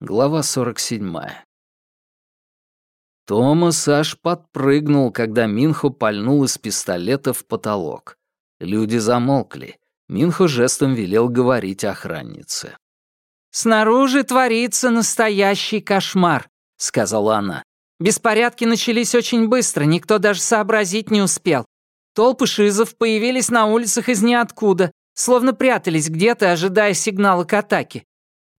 Глава 47. Томас аж подпрыгнул, когда Минхо пальнул из пистолета в потолок. Люди замолкли. Минхо жестом велел говорить охраннице. «Снаружи творится настоящий кошмар», — сказала она. «Беспорядки начались очень быстро, никто даже сообразить не успел. Толпы шизов появились на улицах из ниоткуда, словно прятались где-то, ожидая сигнала к атаке.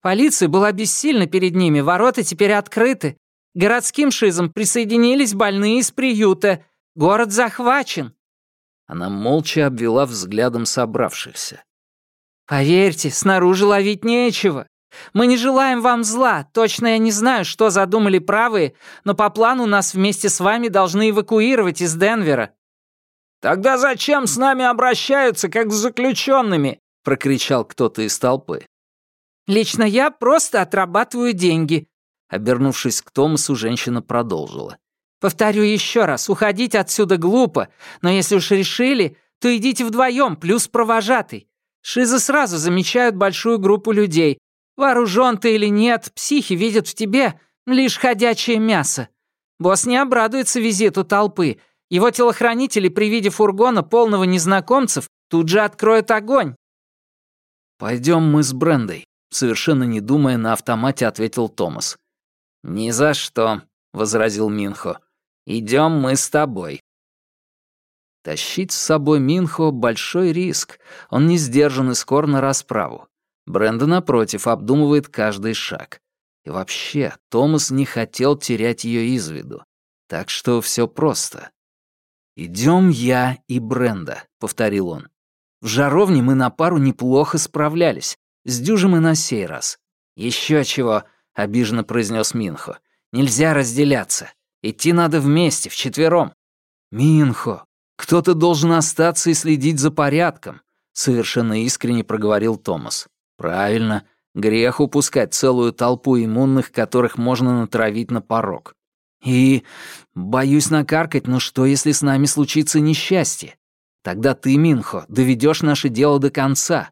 Полиция была бессильна перед ними, ворота теперь открыты. Городским шизам присоединились больные из приюта. Город захвачен». Она молча обвела взглядом собравшихся. «Поверьте, снаружи ловить нечего. Мы не желаем вам зла. Точно я не знаю, что задумали правые, но по плану нас вместе с вами должны эвакуировать из Денвера». «Тогда зачем с нами обращаются, как с заключенными?» — прокричал кто-то из толпы. Лично я просто отрабатываю деньги». Обернувшись к Томасу, женщина продолжила. «Повторю еще раз, уходить отсюда глупо, но если уж решили, то идите вдвоем, плюс провожатый. Шизы сразу замечают большую группу людей. Вооружен ты или нет, психи видят в тебе лишь ходячее мясо. Босс не обрадуется визиту толпы. Его телохранители при виде фургона, полного незнакомцев, тут же откроют огонь. «Пойдем мы с Брендой», Совершенно не думая, на автомате ответил Томас. «Ни за что», — возразил Минхо. «Идем мы с тобой». Тащить с собой Минхо — большой риск. Он не сдержан и скор на расправу. Бренда, напротив, обдумывает каждый шаг. И вообще, Томас не хотел терять ее из виду. Так что все просто. «Идем я и Бренда», — повторил он. «В жаровне мы на пару неплохо справлялись, Сдюжим и на сей раз. Еще чего», — обиженно произнес Минхо. «Нельзя разделяться. Идти надо вместе, вчетвером». «Минхо, кто-то должен остаться и следить за порядком», — совершенно искренне проговорил Томас. «Правильно. Грех упускать целую толпу иммунных, которых можно натравить на порог. И боюсь накаркать, но что, если с нами случится несчастье? Тогда ты, Минхо, доведешь наше дело до конца,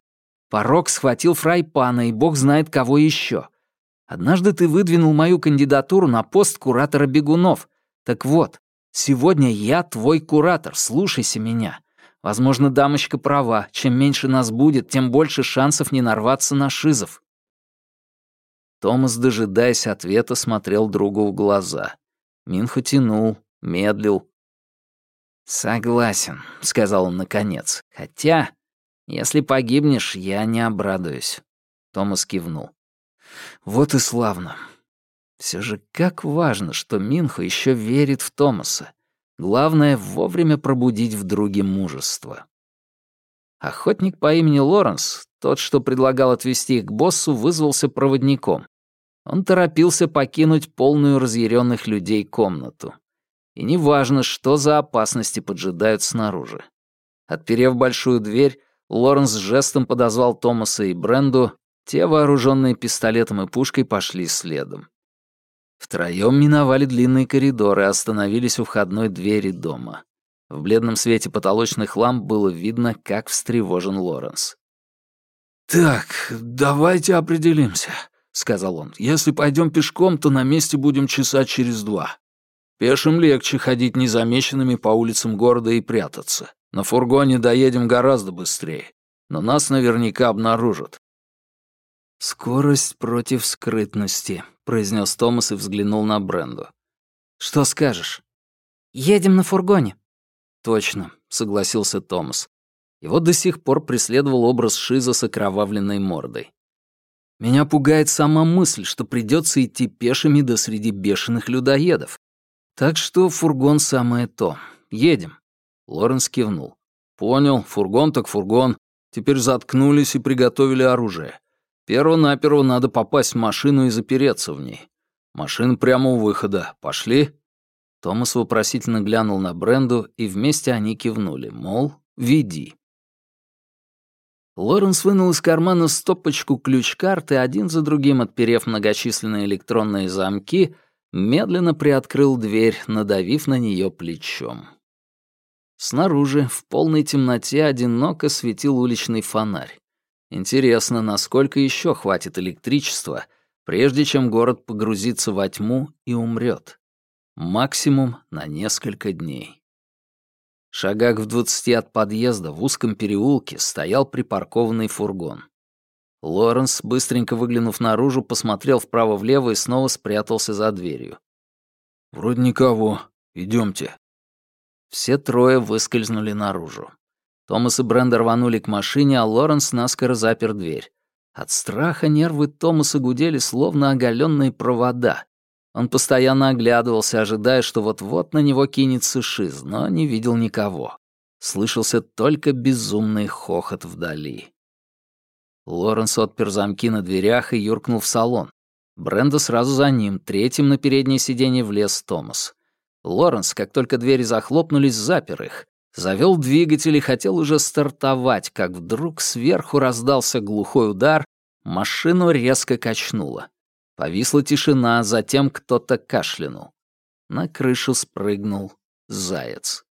Порог схватил фрайпана и бог знает кого еще. Однажды ты выдвинул мою кандидатуру на пост куратора бегунов. Так вот, сегодня я твой куратор, слушайся меня. Возможно, дамочка права. Чем меньше нас будет, тем больше шансов не нарваться на шизов. Томас, дожидаясь ответа, смотрел другу в глаза. Минху тянул, медлил. «Согласен», — сказал он наконец. «Хотя если погибнешь, я не обрадуюсь». Томас кивнул. «Вот и славно. Все же как важно, что Минхо еще верит в Томаса. Главное — вовремя пробудить в друге мужество». Охотник по имени Лоренс, тот, что предлагал отвезти их к боссу, вызвался проводником. Он торопился покинуть полную разъяренных людей комнату. И неважно, что за опасности поджидают снаружи. Отперев большую дверь, Лоренс жестом подозвал Томаса и Бренду, те, вооруженные пистолетом и пушкой, пошли следом. Втроем миновали длинные коридоры и остановились у входной двери дома. В бледном свете потолочных ламп было видно, как встревожен Лоренс. «Так, давайте определимся», — сказал он. «Если пойдем пешком, то на месте будем часа через два. Пешим легче ходить незамеченными по улицам города и прятаться. На фургоне доедем гораздо быстрее, но нас наверняка обнаружат». «Скорость против скрытности», — произнес Томас и взглянул на Бренду. «Что скажешь?» «Едем на фургоне». «Точно», — согласился Томас. Его до сих пор преследовал образ Шиза с окровавленной мордой. «Меня пугает сама мысль, что придется идти пешими до среди бешеных людоедов. Так что фургон самое то. Едем». Лоренс кивнул. «Понял, фургон так фургон. Теперь заткнулись и приготовили оружие. Перво-наперво надо попасть в машину и запереться в ней. Машина прямо у выхода. Пошли?» Томас вопросительно глянул на Бренду, и вместе они кивнули, мол, веди. Лоренс вынул из кармана стопочку ключ-карты, один за другим отперев многочисленные электронные замки, медленно приоткрыл дверь, надавив на нее плечом. Снаружи, в полной темноте, одиноко светил уличный фонарь. Интересно, насколько еще хватит электричества, прежде чем город погрузится во тьму и умрет. Максимум на несколько дней. Шагах в двадцати от подъезда в узком переулке стоял припаркованный фургон. Лоренс, быстренько выглянув наружу, посмотрел вправо-влево и снова спрятался за дверью. «Вроде никого. Идемте. Все трое выскользнули наружу. Томас и Бренда рванули к машине, а Лоренс наскоро запер дверь. От страха нервы Томаса гудели, словно оголенные провода. Он постоянно оглядывался, ожидая, что вот-вот на него кинется шиз, но не видел никого. Слышался только безумный хохот вдали. Лоренс отпер замки на дверях и юркнул в салон. Бренда сразу за ним, третьим на переднее сиденье влез Томас. Лоренс, как только двери захлопнулись, запер их. Завел двигатель и хотел уже стартовать, как вдруг сверху раздался глухой удар, машину резко качнуло. Повисла тишина, затем кто-то кашлянул. На крышу спрыгнул заяц.